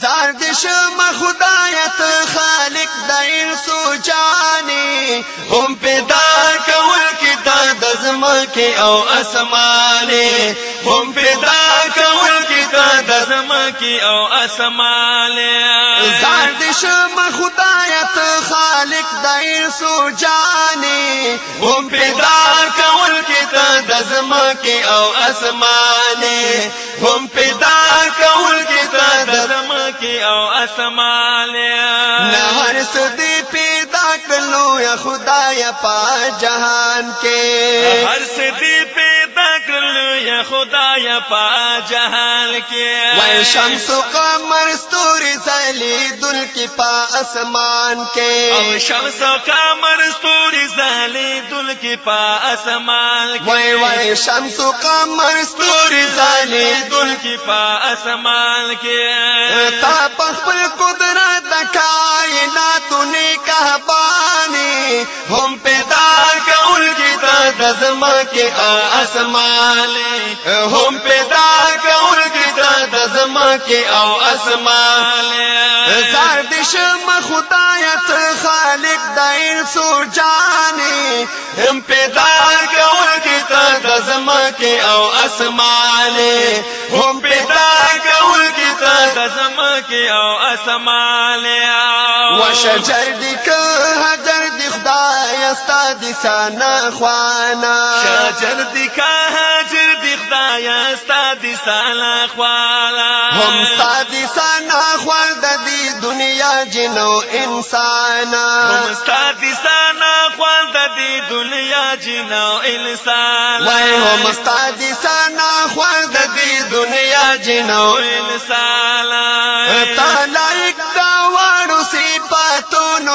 زار دشم خدایت خالق د انسو جانی هم پیدا کول کی دا د زمکه او اسمانه هم پیدا کول کی دا د زمکه او اسمانه زار دشم خدایت خالق د انسو جانی هم پیدا کول کی دا د زمکه او اسمانه هم پیدا اسمال ہرش دیپی یا خدا یا پا جہان کے سدی دیپی خدای په جهان کې وای شمس قمر ستوري زلی دل کې په اسمان کې او شمس قمر ستوري زلی دل کې په اسمان کې وای وای شمس قمر ستوري زلی دل کې په اسمان کې تا په خپل قدرت د کائنات نه کهبانی هم زمکه اسمان هم پیدا کول دي د زمکه او اسمان زار دي شم خدای ته خالق د انسو جانې هم پیدا کول دي د زمکه او اسمان هم پیدا کول دي د زمکه او اسمان وشجر دي که استاد سانا خوانا شجر دی که هجر دی خدای استاد سانا خوانا هم استاد سانا خوار دا دی دنیا جنو انسانا هم استاد سانا خوار دا دی دنیا جنو انسانا وی هم استاد سانا خوار دا دی دنیا جنو انسانا تالا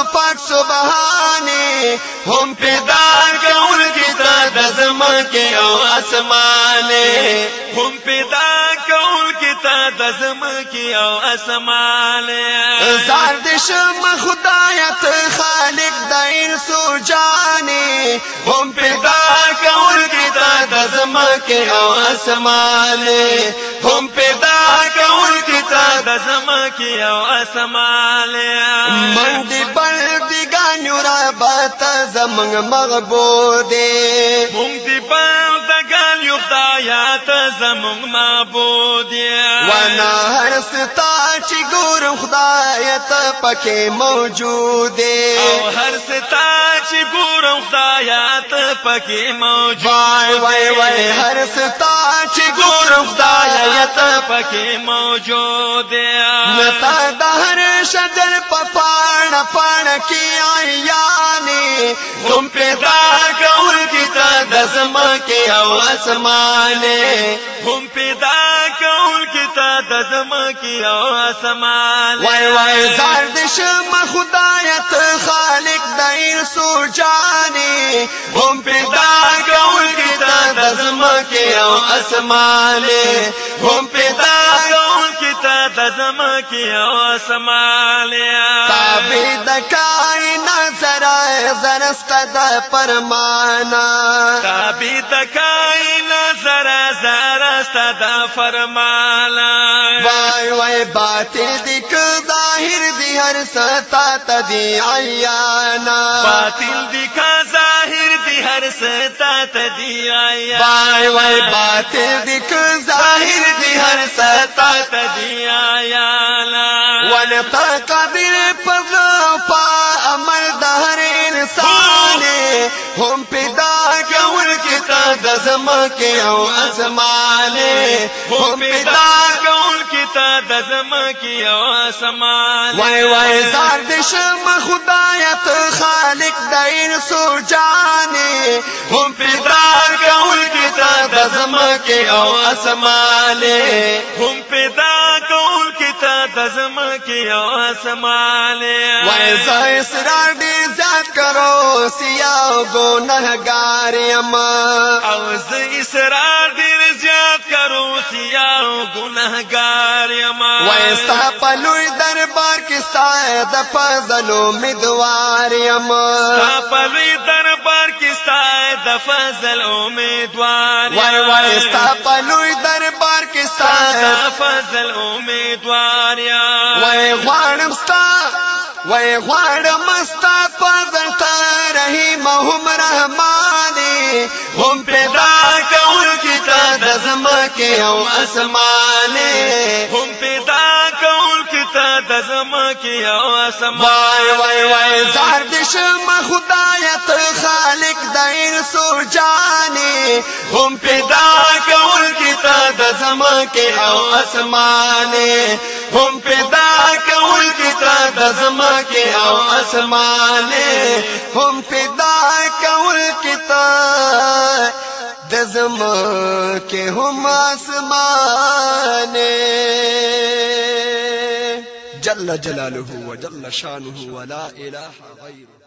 پاک سبحانه هم پیدا کول دي تا د زمکه او اسمانه هم پیدا کول کی تا د زمکه او اسمانه زار دې شم خدایت خالق د انسو جانه هم پیدا کول کی تا د زمکه او اسمانه هم پیدا کول کی تا د زمکه او اسمانه من دې منگ مغبو دے مونگ دی پاک دگل یو خدایا تا زمونگ معبود یا وانا هر ستا چی گورم خدایا تا پکې موجود دے او هر ستا چی گورم خدایا تا پکې موجود وای وای وای هر ستا چی گورم خدایا تا پکې موجود یا نتا دهر شجر پپاړ پړ کی آیا کې غم پیدا کول کې تا د زما کې او اسمانه غم پیدا کول کې تا د زما کې او اسمانه وای وای زار دې شم خدای ته خالق دایر سو جانې غم پیدا کول کې تا د زما کې او اسمانه غم پیدا دزم کی او سمالیا تابید کائی نظر اے زرست دا فرمانا تابید کائی نظر اے زرست دا فرمانا وائی وائی باتی دیک داہر دی ہر ستا تا دی آیا باطل باتی دیکھا هر ستا تدی آیا بای وای باطل دک ظاهر دی هر ستا تدی آیا ون تا قدر پغفا امر د هر انسان هم پیدا کول کتا د او اسمانه هم پیدا پزما کی او سما وای وای زار دې شم خدای ته خالق د انسو جانې هم پیدار کول کی تا د زما کی او اسماله هم پیدا کول کی تا د زما کی او اسماله وای زای اسرار دې ذات کرو سیا ګنہگار یما او زې اسرار دې زیات کرو سیا ګنہگار ما وستا په لوی دربار کې ستا د فضل امیدوار یم ستا په لوی دربار کې ستا د فضل امیدوار وای وای ستا په لوی دربار کې ستا د فضل امیدوار یا وای غوانم ستا وای غوانم ستا په درته رحیم هم رحمان کې او اسمانه هم پیدا کول کتا د زما کې او اسمانه وای وای وای زار دې شم خدای ته خالق د انسو جانې هم پیدا کول کتا د زما کې او اسمانه هم پیدا کول کتا د زما کې او اسمانه هم پیدا کول کتا دزم کے ہم آسمان جل جلالہ و جل شانہ و لا الہ غیرہ